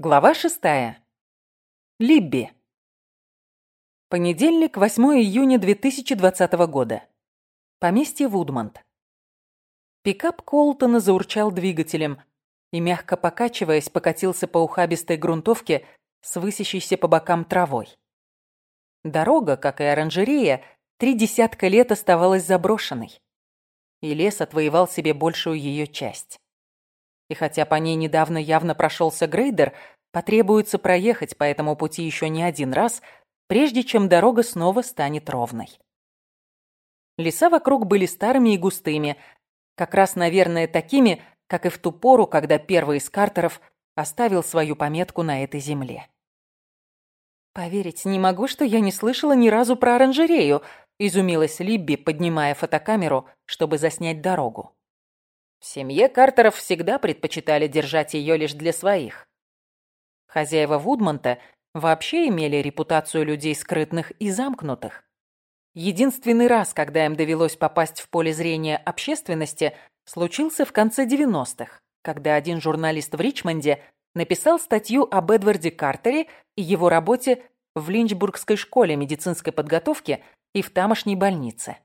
Глава шестая. Либби. Понедельник, 8 июня 2020 года. Поместье Вудмонт. Пикап Колтона заурчал двигателем и, мягко покачиваясь, покатился по ухабистой грунтовке с высящейся по бокам травой. Дорога, как и оранжерея, три десятка лет оставалась заброшенной, и лес отвоевал себе большую ее часть. И хотя по ней недавно явно прошелся грейдер, потребуется проехать по этому пути еще не один раз, прежде чем дорога снова станет ровной. Леса вокруг были старыми и густыми, как раз, наверное, такими, как и в ту пору, когда первый из Картеров оставил свою пометку на этой земле. «Поверить не могу, что я не слышала ни разу про оранжерею», — изумилась Либби, поднимая фотокамеру, чтобы заснять дорогу. В семье Картеров всегда предпочитали держать ее лишь для своих. Хозяева Вудмонта вообще имели репутацию людей скрытных и замкнутых. Единственный раз, когда им довелось попасть в поле зрения общественности, случился в конце 90-х, когда один журналист в Ричмонде написал статью об Эдварде Картере и его работе в Линчбургской школе медицинской подготовки и в тамошней больнице.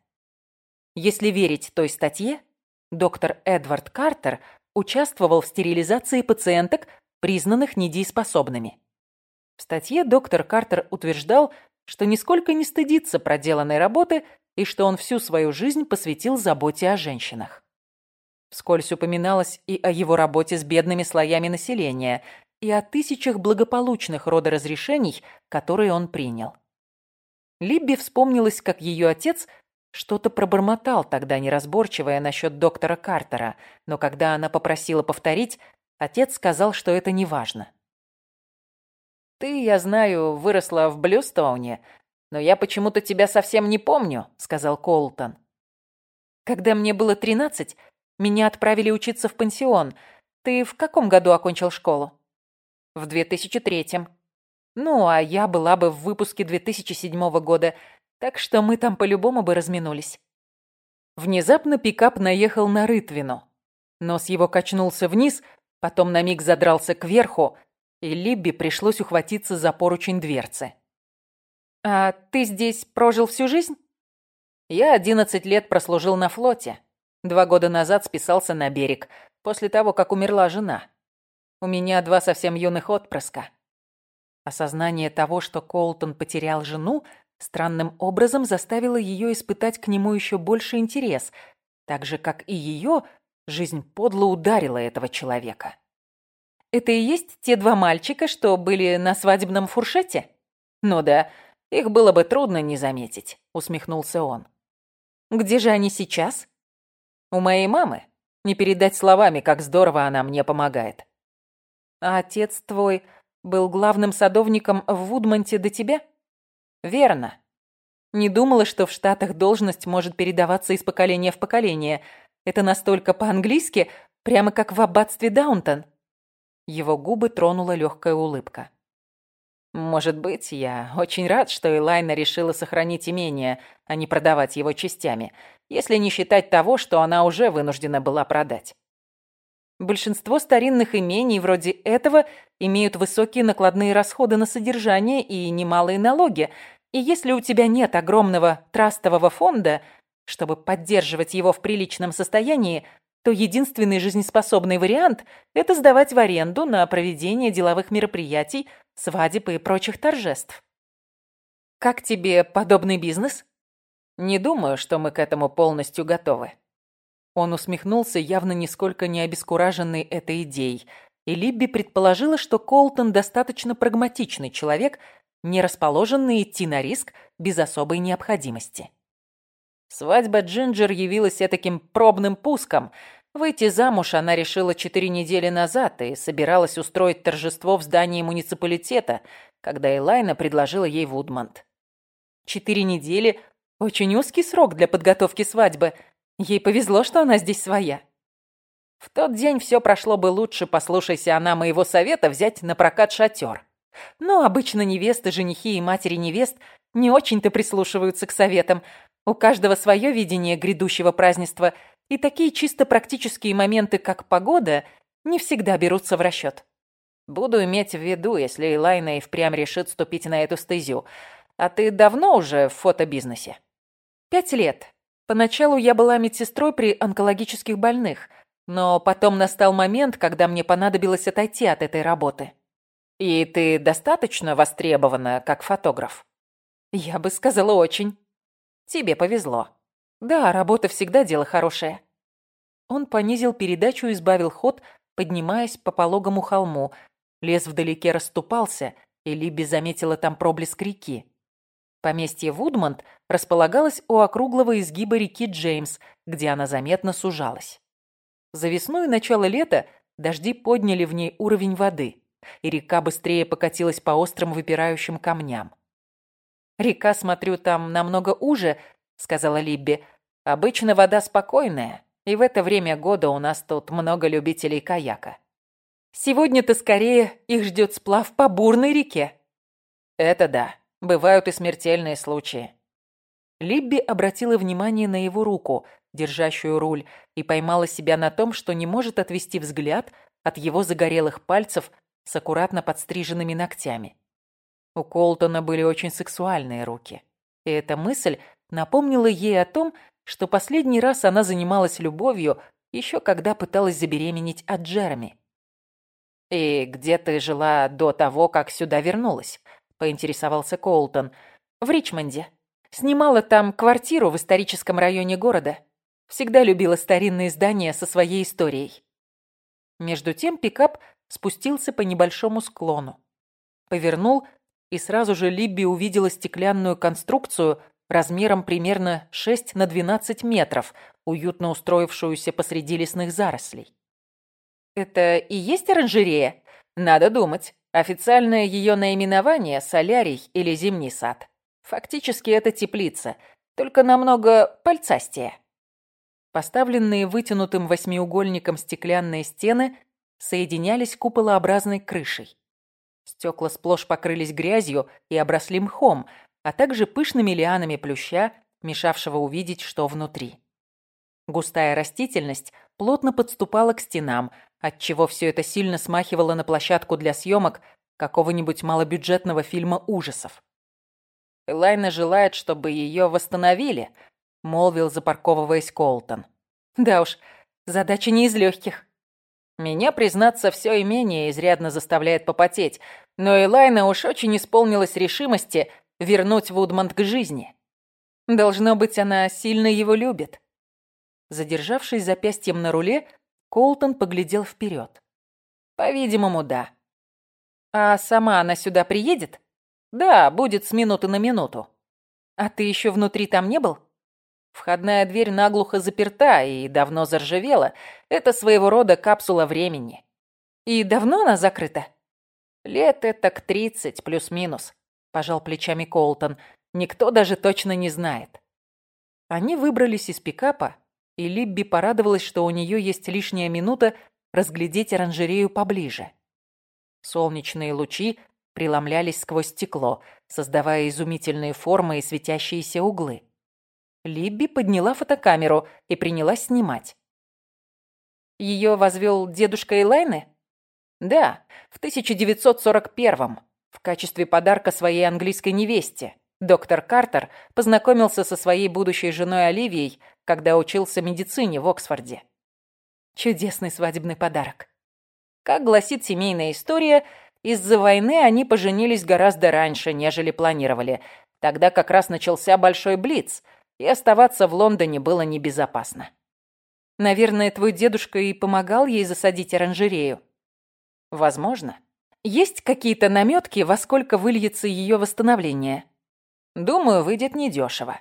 Если верить той статье, доктор Эдвард Картер участвовал в стерилизации пациенток, признанных недееспособными. В статье доктор Картер утверждал, что нисколько не стыдится проделанной работы и что он всю свою жизнь посвятил заботе о женщинах. Вскользь упоминалось и о его работе с бедными слоями населения, и о тысячах благополучных родоразрешений, которые он принял. Либби вспомнилось, как ее отец что-то пробормотал тогда неразборчивое насчет доктора Картера, но когда она попросила повторить, отец сказал, что это не важно. «Ты, я знаю, выросла в Блюстоуне, но я почему-то тебя совсем не помню», — сказал Колтон. «Когда мне было тринадцать, меня отправили учиться в пансион. Ты в каком году окончил школу?» «В 2003-м». «Ну, а я была бы в выпуске 2007 года, так что мы там по-любому бы разминулись. Внезапно пикап наехал на Рытвину. Нос его качнулся вниз, потом на миг задрался кверху, и Либби пришлось ухватиться за поручень дверцы. «А ты здесь прожил всю жизнь?» «Я одиннадцать лет прослужил на флоте. Два года назад списался на берег, после того, как умерла жена. У меня два совсем юных отпрыска». Осознание того, что Колтон потерял жену, странным образом заставила ее испытать к нему еще больше интерес, так же, как и ее, жизнь подло ударила этого человека. «Это и есть те два мальчика, что были на свадебном фуршете?» «Ну да, их было бы трудно не заметить», — усмехнулся он. «Где же они сейчас?» «У моей мамы. Не передать словами, как здорово она мне помогает». «А отец твой был главным садовником в Вудмонте до тебя?» Верно. Не думала, что в Штатах должность может передаваться из поколения в поколение. Это настолько по-английски, прямо как в аббатстве Даунтон. Его губы тронула легкая улыбка. Может быть, я очень рад, что Элайна решила сохранить имение, а не продавать его частями, если не считать того, что она уже вынуждена была продать. Большинство старинных имений вроде этого имеют высокие накладные расходы на содержание и немалые налоги, и если у тебя нет огромного трастового фонда, чтобы поддерживать его в приличном состоянии, то единственный жизнеспособный вариант – это сдавать в аренду на проведение деловых мероприятий, свадеб и прочих торжеств. Как тебе подобный бизнес? Не думаю, что мы к этому полностью готовы. Он усмехнулся, явно нисколько не обескураженный этой идеей, и Либби предположила, что Колтон достаточно прагматичный человек, не расположенный идти на риск без особой необходимости. Свадьба Джинджер явилась таким пробным пуском. Выйти замуж она решила четыре недели назад и собиралась устроить торжество в здании муниципалитета, когда Элайна предложила ей Вудмонт. Четыре недели – очень узкий срок для подготовки свадьбы – Ей повезло, что она здесь своя. В тот день все прошло бы лучше, послушайся она моего совета взять на прокат шатер. Но обычно невесты, женихи и матери невест не очень-то прислушиваются к советам. У каждого свое видение грядущего празднества, и такие чисто практические моменты, как погода, не всегда берутся в расчет. Буду иметь в виду, если Элайна и впрямь решит ступить на эту стезю. А ты давно уже в фотобизнесе? Пять лет. Поначалу я была медсестрой при онкологических больных, но потом настал момент, когда мне понадобилось отойти от этой работы. И ты достаточно востребована как фотограф? Я бы сказала, очень. Тебе повезло. Да, работа всегда дело хорошее. Он понизил передачу и сбавил ход, поднимаясь по пологому холму. Лес вдалеке расступался, и Либи заметила там проблеск реки. Поместье Вудмонт располагалось у округлого изгиба реки Джеймс, где она заметно сужалась. За весну и начало лета дожди подняли в ней уровень воды, и река быстрее покатилась по острым выпирающим камням. «Река, смотрю, там намного уже», — сказала Либби. «Обычно вода спокойная, и в это время года у нас тут много любителей каяка. Сегодня-то скорее их ждет сплав по бурной реке». «Это да», Бывают и смертельные случаи. Либби обратила внимание на его руку, держащую руль, и поймала себя на том, что не может отвести взгляд от его загорелых пальцев с аккуратно подстриженными ногтями. У Колтона были очень сексуальные руки. И эта мысль напомнила ей о том, что последний раз она занималась любовью еще когда пыталась забеременеть от Джереми. «И где ты жила до того, как сюда вернулась?» поинтересовался Коултон. «В Ричмонде. Снимала там квартиру в историческом районе города. Всегда любила старинные здания со своей историей». Между тем пикап спустился по небольшому склону. Повернул, и сразу же Либби увидела стеклянную конструкцию размером примерно 6 на 12 метров, уютно устроившуюся посреди лесных зарослей. «Это и есть оранжерея? Надо думать. Официальное ее наименование – солярий или зимний сад. Фактически это теплица, только намного пальцастее. Поставленные вытянутым восьмиугольником стеклянные стены соединялись куполообразной крышей. Стекла сплошь покрылись грязью и обросли мхом, а также пышными лианами плюща, мешавшего увидеть, что внутри. Густая растительность плотно подступала к стенам, отчего все это сильно смахивало на площадку для съемок какого-нибудь малобюджетного фильма ужасов. «Элайна желает, чтобы ее восстановили», — молвил, запарковываясь Колтон. «Да уж, задача не из легких». «Меня, признаться, все имение изрядно заставляет попотеть, но Элайна уж очень исполнилась решимости вернуть Вудмонт к жизни. Должно быть, она сильно его любит». Задержавшись запястьем на руле, Колтон поглядел вперед. «По-видимому, да». «А сама она сюда приедет?» «Да, будет с минуты на минуту». «А ты еще внутри там не был?» Входная дверь наглухо заперта и давно заржавела. Это своего рода капсула времени. И давно она закрыта? Лет это к тридцать, плюс-минус, пожал плечами Колтон. Никто даже точно не знает. Они выбрались из пикапа и Либби порадовалась, что у нее есть лишняя минута разглядеть оранжерею поближе. Солнечные лучи преломлялись сквозь стекло, создавая изумительные формы и светящиеся углы. Либби подняла фотокамеру и принялась снимать. Ее возвел дедушка Элайны? Да, в 1941-м, в качестве подарка своей английской невесте. Доктор Картер познакомился со своей будущей женой Оливией, когда учился медицине в Оксфорде. Чудесный свадебный подарок. Как гласит семейная история, из-за войны они поженились гораздо раньше, нежели планировали. Тогда как раз начался Большой Блиц, и оставаться в Лондоне было небезопасно. Наверное, твой дедушка и помогал ей засадить оранжерею. Возможно. Есть какие-то наметки, во сколько выльется ее восстановление? Думаю, выйдет недешево.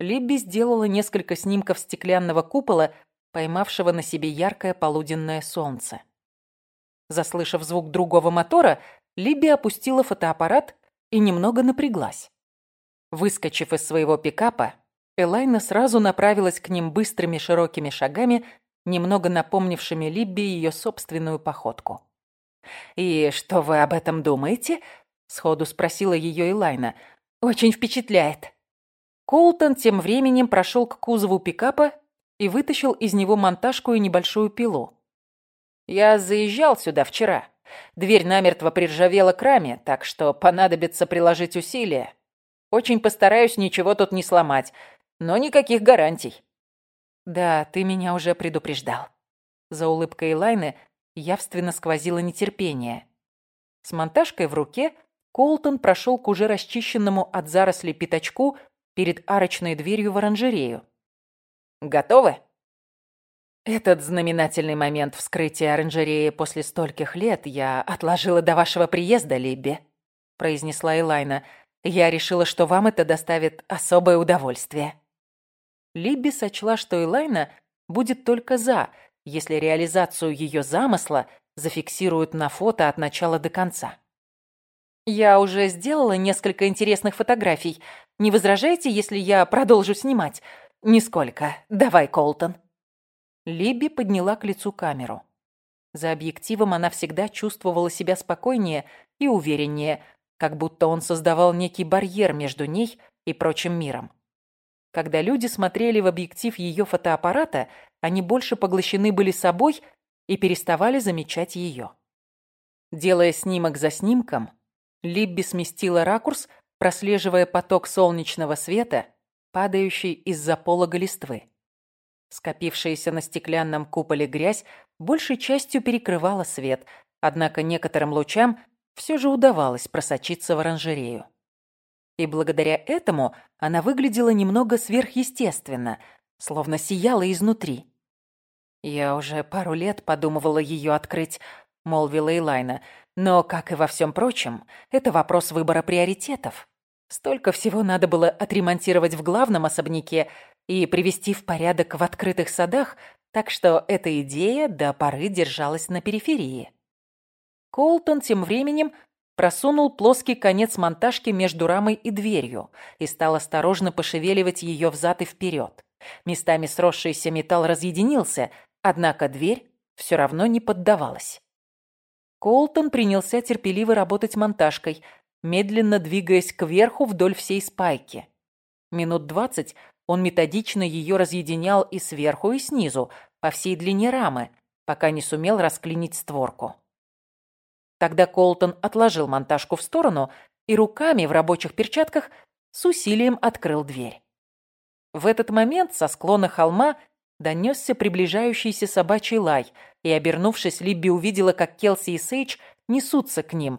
Либби сделала несколько снимков стеклянного купола, поймавшего на себе яркое полуденное солнце. Заслышав звук другого мотора, Либби опустила фотоаппарат и немного напряглась. Выскочив из своего пикапа, Элайна сразу направилась к ним быстрыми широкими шагами, немного напомнившими Либби ее собственную походку. «И что вы об этом думаете?» — сходу спросила ее Элайна — очень впечатляет. Колтон тем временем прошел к кузову пикапа и вытащил из него монтажку и небольшую пилу. Я заезжал сюда вчера. Дверь намертво приржавела к раме, так что понадобится приложить усилия. Очень постараюсь ничего тут не сломать, но никаких гарантий. Да, ты меня уже предупреждал. За улыбкой Лайны явственно сквозило нетерпение. С монтажкой в руке Колтон прошел к уже расчищенному от зарослей пятачку перед арочной дверью в оранжерею. «Готовы?» Этот знаменательный момент вскрытия оранжереи после стольких лет я отложила до вашего приезда, Либби, произнесла Элайна. Я решила, что вам это доставит особое удовольствие. Либби сочла, что Элайна будет только за, если реализацию ее замысла зафиксируют на фото от начала до конца. «Я уже сделала несколько интересных фотографий. Не возражаете, если я продолжу снимать?» «Нисколько. Давай, Колтон». Либби подняла к лицу камеру. За объективом она всегда чувствовала себя спокойнее и увереннее, как будто он создавал некий барьер между ней и прочим миром. Когда люди смотрели в объектив ее фотоаппарата, они больше поглощены были собой и переставали замечать ее. Делая снимок за снимком, Либби сместила ракурс, прослеживая поток солнечного света, падающий из-за полога листвы. Скопившаяся на стеклянном куполе грязь большей частью перекрывала свет, однако некоторым лучам все же удавалось просочиться в оранжерею. И благодаря этому она выглядела немного сверхъестественно, словно сияла изнутри. «Я уже пару лет подумывала ее открыть», — молвила Элайна, «но, как и во всем прочем, это вопрос выбора приоритетов. Столько всего надо было отремонтировать в главном особняке, и привести в порядок в открытых садах, так что эта идея до поры держалась на периферии. Колтон тем временем просунул плоский конец монтажки между рамой и дверью и стал осторожно пошевеливать ее взад и вперед. Местами сросшийся металл разъединился, однако дверь все равно не поддавалась. Колтон принялся терпеливо работать монтажкой, медленно двигаясь кверху вдоль всей спайки. Минут двадцать он методично ее разъединял и сверху, и снизу, по всей длине рамы, пока не сумел расклинить створку. Тогда Колтон отложил монтажку в сторону и руками в рабочих перчатках с усилием открыл дверь. В этот момент со склона холма донесся приближающийся собачий лай, и, обернувшись, Либби увидела, как Келси и Сейдж несутся к ним,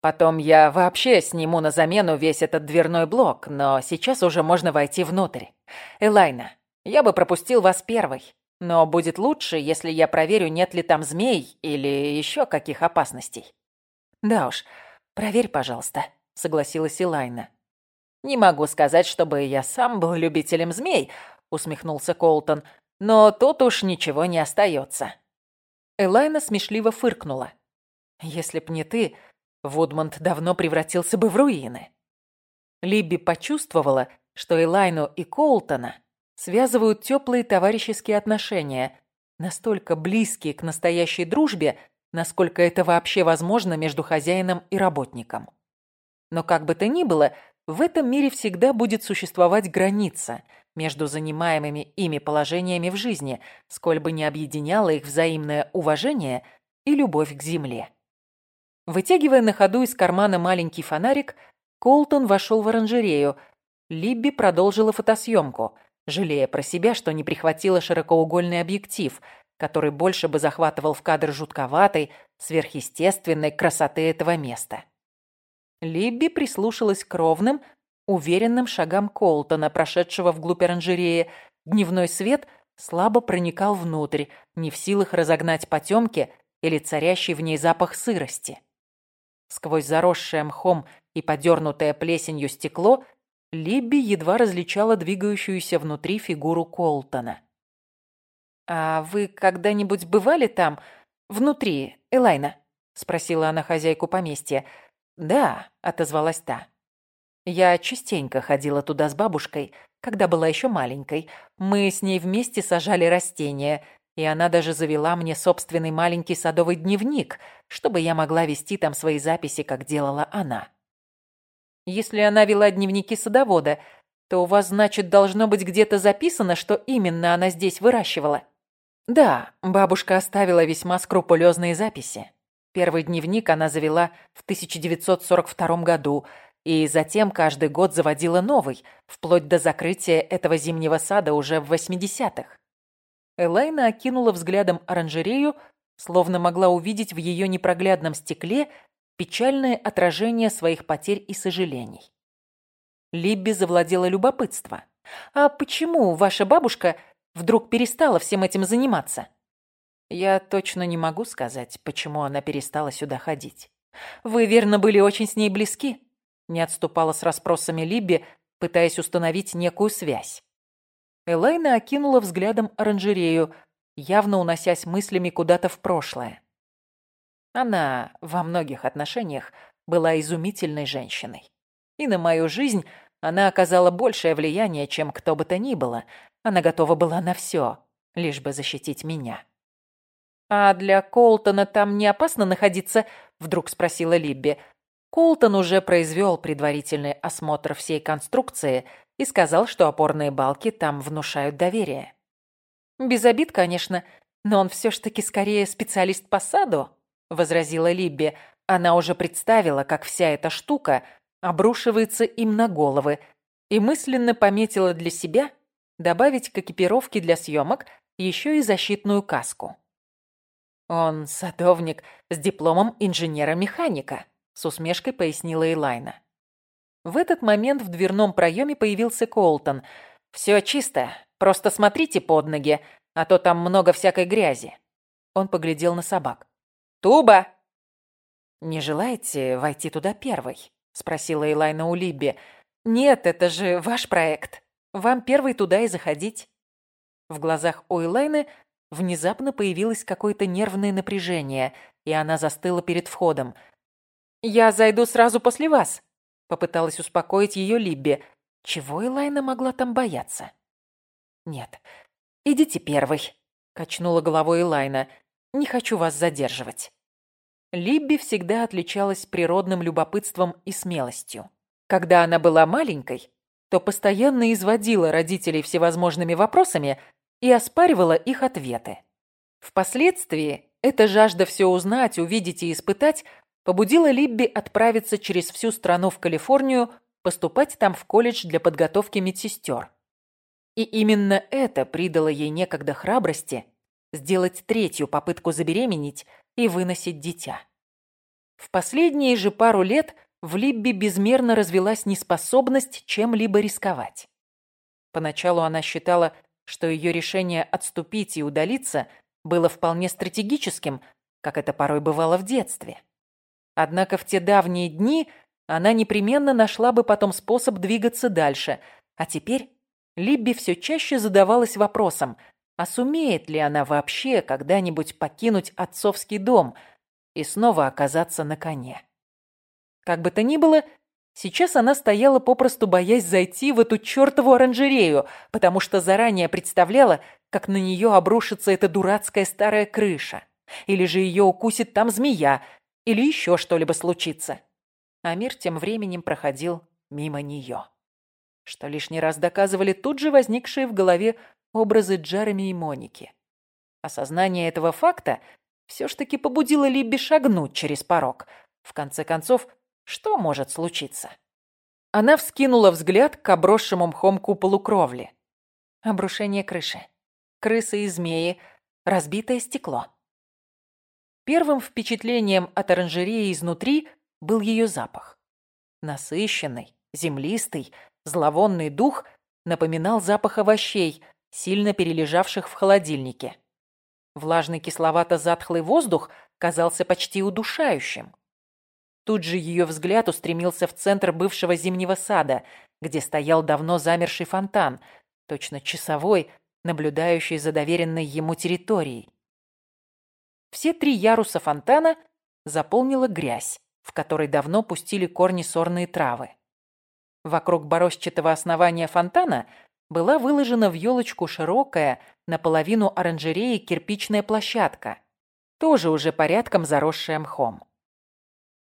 Потом я вообще сниму на замену весь этот дверной блок, но сейчас уже можно войти внутрь. Элайна, я бы пропустил вас первой, но будет лучше, если я проверю, нет ли там змей или еще каких опасностей. Да уж, проверь, пожалуйста, согласилась Элайна. Не могу сказать, чтобы я сам был любителем змей, усмехнулся Колтон, но тут уж ничего не остается. Элайна смешливо фыркнула. Если б не ты, Вудмонт давно превратился бы в руины. Либби почувствовала, что Элайну и Колтона связывают теплые товарищеские отношения, настолько близкие к настоящей дружбе, насколько это вообще возможно между хозяином и работником. Но как бы то ни было, в этом мире всегда будет существовать граница между занимаемыми ими положениями в жизни, сколь бы не объединяло их взаимное уважение и любовь к земле. Вытягивая на ходу из кармана маленький фонарик, Колтон вошел в оранжерею. Либби продолжила фотосъемку, жалея про себя, что не прихватила широкоугольный объектив, который больше бы захватывал в кадр жутковатой, сверхъестественной красоты этого места. Либби прислушалась к ровным, уверенным шагам Колтона, прошедшего вглубь оранжереи. Дневной свет слабо проникал внутрь, не в силах разогнать потемки или царящий в ней запах сырости. Сквозь заросшее мхом и подернутое плесенью стекло Либби едва различала двигающуюся внутри фигуру Колтона. «А вы когда-нибудь бывали там, внутри, Элайна?» — спросила она хозяйку поместья. «Да», — отозвалась та. «Я частенько ходила туда с бабушкой, когда была еще маленькой. Мы с ней вместе сажали растения, и она даже завела мне собственный маленький садовый дневник, чтобы я могла вести там свои записи, как делала она. Если она вела дневники садовода, то у вас, значит, должно быть где-то записано, что именно она здесь выращивала. Да, бабушка оставила весьма скрупулезные записи. Первый дневник она завела в 1942 году и затем каждый год заводила новый, вплоть до закрытия этого зимнего сада уже в 80-х. Элайна окинула взглядом оранжерею, словно могла увидеть в ее непроглядном стекле печальное отражение своих потерь и сожалений. Либби завладела любопытство. «А почему ваша бабушка вдруг перестала всем этим заниматься?» «Я точно не могу сказать, почему она перестала сюда ходить. Вы, верно, были очень с ней близки?» Не отступала с расспросами Либби, пытаясь установить некую связь. Элайна окинула взглядом оранжерею, явно уносясь мыслями куда-то в прошлое. Она во многих отношениях была изумительной женщиной. И на мою жизнь она оказала большее влияние, чем кто бы то ни было. Она готова была на все, лишь бы защитить меня. «А для Колтона там не опасно находиться?» — вдруг спросила Либби. Колтон уже произвел предварительный осмотр всей конструкции и сказал, что опорные балки там внушают доверие. «Без обид, конечно, но он все ж таки скорее специалист по саду», — возразила Либби. Она уже представила, как вся эта штука обрушивается им на головы, и мысленно пометила для себя добавить к экипировке для съемок еще и защитную каску. «Он садовник с дипломом инженера-механика», — с усмешкой пояснила Элайна. В этот момент в дверном проеме появился Колтон. «Все чисто, просто смотрите под ноги, а то там много всякой грязи». Он поглядел на собак. «Туба!» «Не желаете войти туда первой?» — спросила Элайна у Либби. «Нет, это же ваш проект. Вам первый туда и заходить». В глазах у Элайны внезапно появилось какое-то нервное напряжение, и она застыла перед входом. «Я зайду сразу после вас», — попыталась успокоить ее Либби. Чего Элайна могла там бояться? «Нет, идите первый», — качнула головой Элайна. «Не хочу вас задерживать». Либби всегда отличалась природным любопытством и смелостью. Когда она была маленькой, то постоянно изводила родителей всевозможными вопросами и оспаривала их ответы. Впоследствии эта жажда все узнать, увидеть и испытать побудила Либби отправиться через всю страну в Калифорнию, поступать там в колледж для подготовки медсестер. И именно это придало ей некогда храбрости сделать третью попытку забеременеть и выносить дитя. В последние же пару лет в Либби безмерно развелась неспособность чем-либо рисковать. Поначалу она считала, что ее решение отступить и удалиться было вполне стратегическим, как это порой бывало в детстве. Однако в те давние дни она непременно нашла бы потом способ двигаться дальше, а теперь Либби все чаще задавалась вопросом, а сумеет ли она вообще когда-нибудь покинуть отцовский дом и снова оказаться на коне? Как бы то ни было, сейчас она стояла попросту боясь зайти в эту чертову оранжерею, потому что заранее представляла, как на нее обрушится эта дурацкая старая крыша. Или же ее укусит там змея, или еще что-либо случится. А мир тем временем проходил мимо нее. Что лишний раз доказывали тут же возникшие в голове образы Джереми и Моники. Осознание этого факта все ж таки побудило Либби шагнуть через порог. В конце концов, что может случиться? Она вскинула взгляд к обросшему мхом куполу кровли. Обрушение крыши. Крысы и змеи. Разбитое стекло. Первым впечатлением от оранжереи изнутри был ее запах. Насыщенный, землистый, зловонный дух напоминал запах овощей, сильно перележавших в холодильнике. Влажный кисловато-затхлый воздух казался почти удушающим. Тут же ее взгляд устремился в центр бывшего зимнего сада, где стоял давно замерший фонтан, точно часовой, наблюдающий за доверенной ему территорией. Все три яруса фонтана заполнила грязь, в которой давно пустили корни сорные травы. Вокруг борозчатого основания фонтана была выложена в елочку широкая, наполовину оранжереи кирпичная площадка, тоже уже порядком заросшая мхом.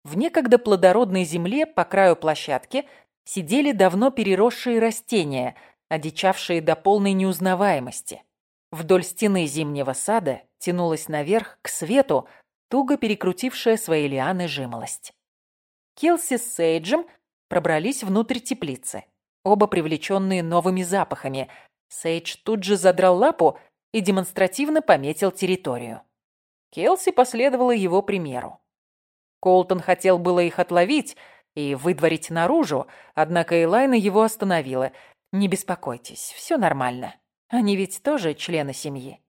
В некогда плодородной земле по краю площадки сидели давно переросшие растения, одичавшие до полной неузнаваемости. Вдоль стены зимнего сада тянулась наверх, к свету, туго перекрутившая свои лианы жимолость. Келси с Сейджем пробрались внутрь теплицы, оба привлеченные новыми запахами. Сейдж тут же задрал лапу и демонстративно пометил территорию. Келси последовала его примеру. Колтон хотел было их отловить и выдворить наружу, однако Элайна его остановила. «Не беспокойтесь, все нормально. Они ведь тоже члены семьи».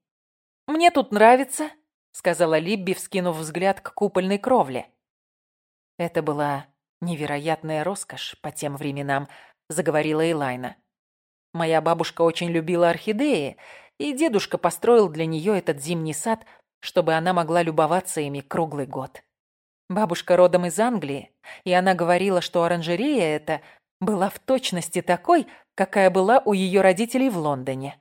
«Мне тут нравится», — сказала Либби, вскинув взгляд к купольной кровле. Это была невероятная роскошь по тем временам, заговорила Элайна. Моя бабушка очень любила орхидеи, и дедушка построил для нее этот зимний сад, чтобы она могла любоваться ими круглый год. Бабушка родом из Англии, и она говорила, что оранжерея эта была в точности такой, какая была у ее родителей в Лондоне.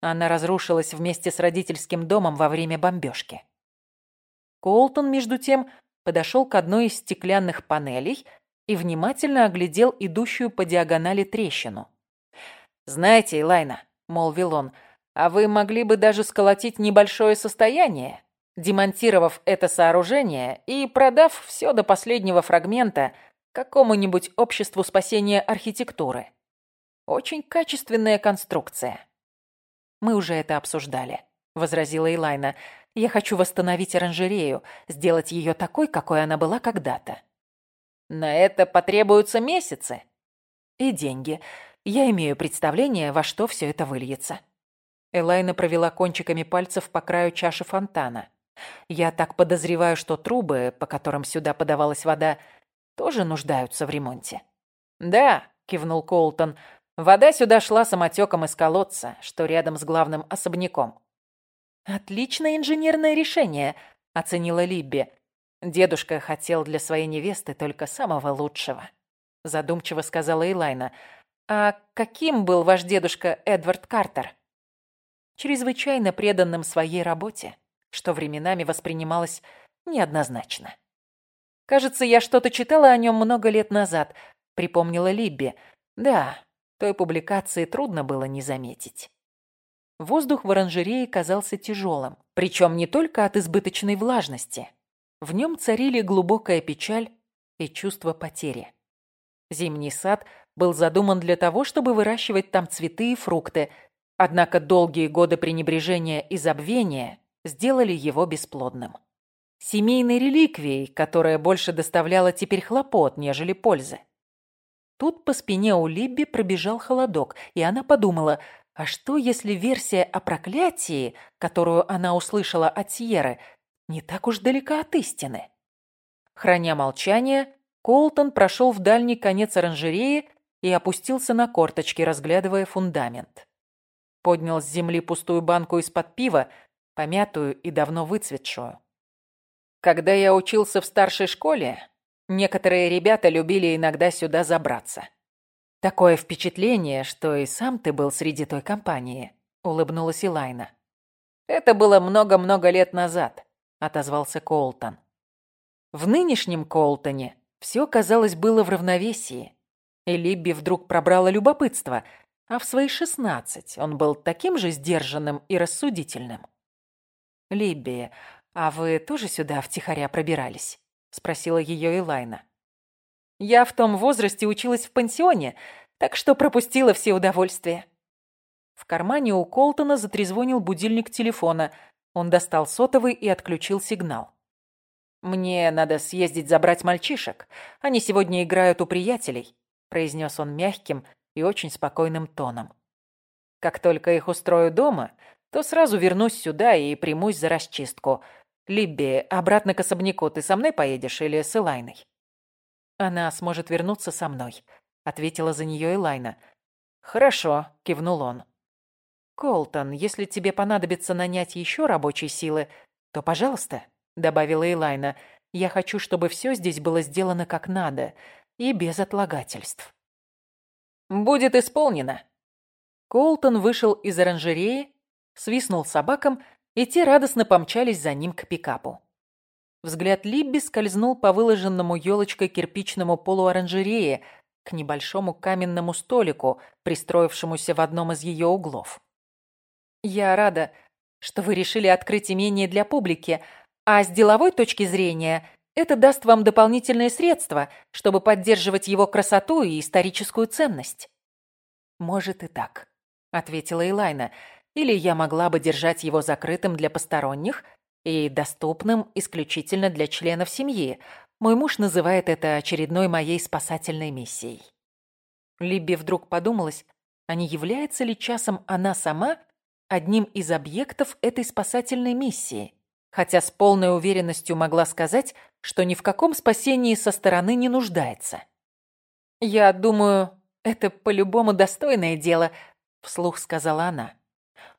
Она разрушилась вместе с родительским домом во время бомбежки. Колтон, между тем, подошел к одной из стеклянных панелей и внимательно оглядел идущую по диагонали трещину. «Знаете, Элайна», — молвил он, — «а вы могли бы даже сколотить небольшое состояние, демонтировав это сооружение и продав все до последнего фрагмента какому-нибудь обществу спасения архитектуры. Очень качественная конструкция». «Мы уже это обсуждали», — возразила Элайна. Я хочу восстановить оранжерею, сделать ее такой, какой она была когда-то. На это потребуются месяцы. И деньги. Я имею представление, во что все это выльется. Элайна провела кончиками пальцев по краю чаши фонтана. Я так подозреваю, что трубы, по которым сюда подавалась вода, тоже нуждаются в ремонте. Да, кивнул Колтон. Вода сюда шла самотеком из колодца, что рядом с главным особняком. «Отличное инженерное решение», — оценила Либби. «Дедушка хотел для своей невесты только самого лучшего», — задумчиво сказала Элайна. «А каким был ваш дедушка Эдвард Картер?» «Чрезвычайно преданным своей работе, что временами воспринималось неоднозначно». «Кажется, я что-то читала о нем много лет назад», — припомнила Либби. «Да, той публикации трудно было не заметить». Воздух в оранжерее казался тяжелым, причем не только от избыточной влажности. В нем царили глубокая печаль и чувство потери. Зимний сад был задуман для того, чтобы выращивать там цветы и фрукты, однако долгие годы пренебрежения и забвения сделали его бесплодным. Семейной реликвией, которая больше доставляла теперь хлопот, нежели пользы. Тут по спине у Либби пробежал холодок, и она подумала, а что, если версия о проклятии, которую она услышала от Сьерры, не так уж далека от истины? Храня молчание, Колтон прошел в дальний конец оранжереи и опустился на корточки, разглядывая фундамент. Поднял с земли пустую банку из-под пива, помятую и давно выцветшую. Когда я учился в старшей школе, некоторые ребята любили иногда сюда забраться. «Такое впечатление, что и сам ты был среди той компании», — улыбнулась Илайна. «Это было много-много лет назад», — отозвался Колтон. В нынешнем Колтоне все, казалось, было в равновесии. И Либби вдруг пробрало любопытство, а в свои шестнадцать он был таким же сдержанным и рассудительным. «Либби, а вы тоже сюда втихаря пробирались?» — спросила ее Элайна. Я в том возрасте училась в пансионе, так что пропустила все удовольствия. В кармане у Колтона затрезвонил будильник телефона. Он достал сотовый и отключил сигнал. «Мне надо съездить забрать мальчишек. Они сегодня играют у приятелей», — произнес он мягким и очень спокойным тоном. «Как только их устрою дома, то сразу вернусь сюда и примусь за расчистку. Либби, обратно к особняку ты со мной поедешь или с Элайной?» «Она сможет вернуться со мной», — ответила за нее Элайна. «Хорошо», — кивнул он. «Колтон, если тебе понадобится нанять еще рабочей силы, то, пожалуйста», — добавила Элайна. «Я хочу, чтобы все здесь было сделано как надо и без отлагательств». «Будет исполнено». Колтон вышел из оранжереи, свистнул собакам, и те радостно помчались за ним к пикапу. Взгляд Либби скользнул по выложенному елочкой кирпичному полу оранжереи к небольшому каменному столику, пристроившемуся в одном из ее углов. «Я рада, что вы решили открыть имение для публики, А с деловой точки зрения это даст вам дополнительные средства, чтобы поддерживать его красоту и историческую ценность. Может и так, ответила Элайна. Или я могла бы держать его закрытым для посторонних и доступным исключительно для членов семьи. Мой муж называет это очередной моей спасательной миссией. Либби вдруг подумалась, а не является ли часом она сама одним из объектов этой спасательной миссии? Хотя с полной уверенностью могла сказать, что ни в каком спасении со стороны не нуждается. «Я думаю, это по-любому достойное дело», — вслух сказала она.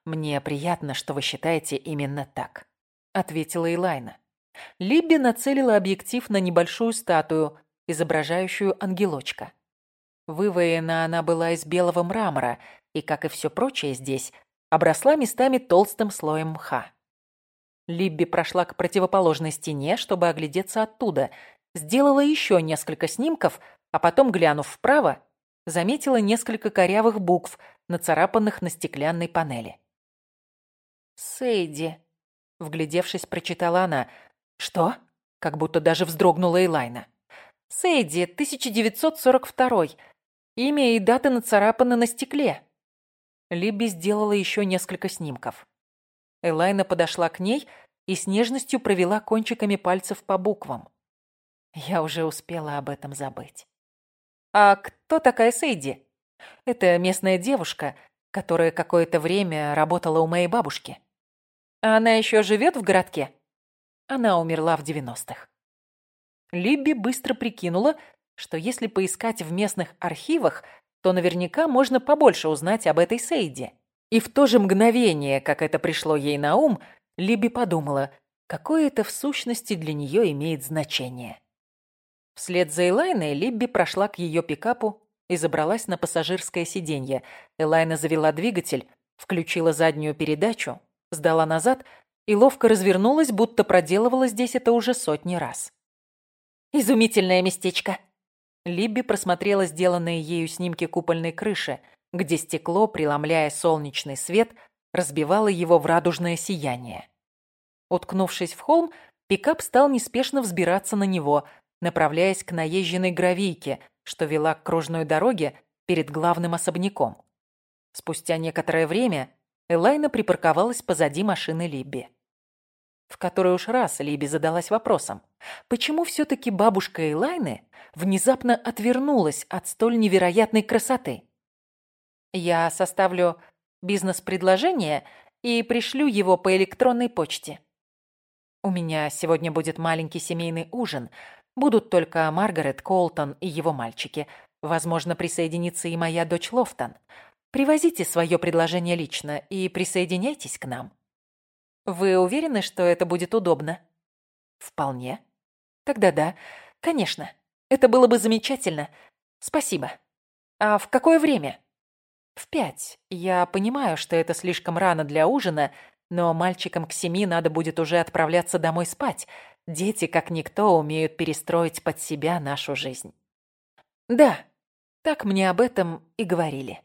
«Мне приятно, что вы считаете именно так», — ответила Элайна. Либби нацелила объектив на небольшую статую, изображающую ангелочка. Вывоена она была из белого мрамора и, как и все прочее здесь, обросла местами толстым слоем мха. Либби прошла к противоположной стене, чтобы оглядеться оттуда, сделала еще несколько снимков, а потом, глянув вправо, заметила несколько корявых букв, нацарапанных на стеклянной панели. «Сейди», — вглядевшись, прочитала она. «Что?» — как будто даже вздрогнула Элайна. «Сейди, 1942. Имя и дата нацарапаны на стекле». Либби сделала еще несколько снимков. Элайна подошла к ней и с нежностью провела кончиками пальцев по буквам. Я уже успела об этом забыть. «А кто такая Сейди?» «Это местная девушка, которая какое-то время работала у моей бабушки». «А она еще живет в городке?» Она умерла в девяностых. Либби быстро прикинула, что если поискать в местных архивах, то наверняка можно побольше узнать об этой Сейде. И в то же мгновение, как это пришло ей на ум, Либи подумала, какое это в сущности для нее имеет значение. Вслед за Элайной Либби прошла к ее пикапу и забралась на пассажирское сиденье. Элайна завела двигатель, включила заднюю передачу, сдала назад и ловко развернулась, будто проделывала здесь это уже сотни раз. «Изумительное местечко», Либби просмотрела сделанные ею снимки купольной крыши, где стекло, преломляя солнечный свет, разбивало его в радужное сияние. Уткнувшись в холм, пикап стал неспешно взбираться на него, направляясь к наезженной гравийке, что вела к кружной дороге перед главным особняком. Спустя некоторое время Элайна припарковалась позади машины Либби. В который уж раз Либи задалась вопросом, почему все-таки бабушка Элайны внезапно отвернулась от столь невероятной красоты? «Я составлю бизнес-предложение и пришлю его по электронной почте. У меня сегодня будет маленький семейный ужин. Будут только Маргарет Колтон и его мальчики. Возможно, присоединится и моя дочь Лофтон. Привозите свое предложение лично и присоединяйтесь к нам». Вы уверены, что это будет удобно? Вполне. Тогда да. Конечно. Это было бы замечательно. Спасибо. А в какое время? В пять. Я понимаю, что это слишком рано для ужина, но мальчикам к семи надо будет уже отправляться домой спать. Дети, как никто, умеют перестроить под себя нашу жизнь. Да, так мне об этом и говорили.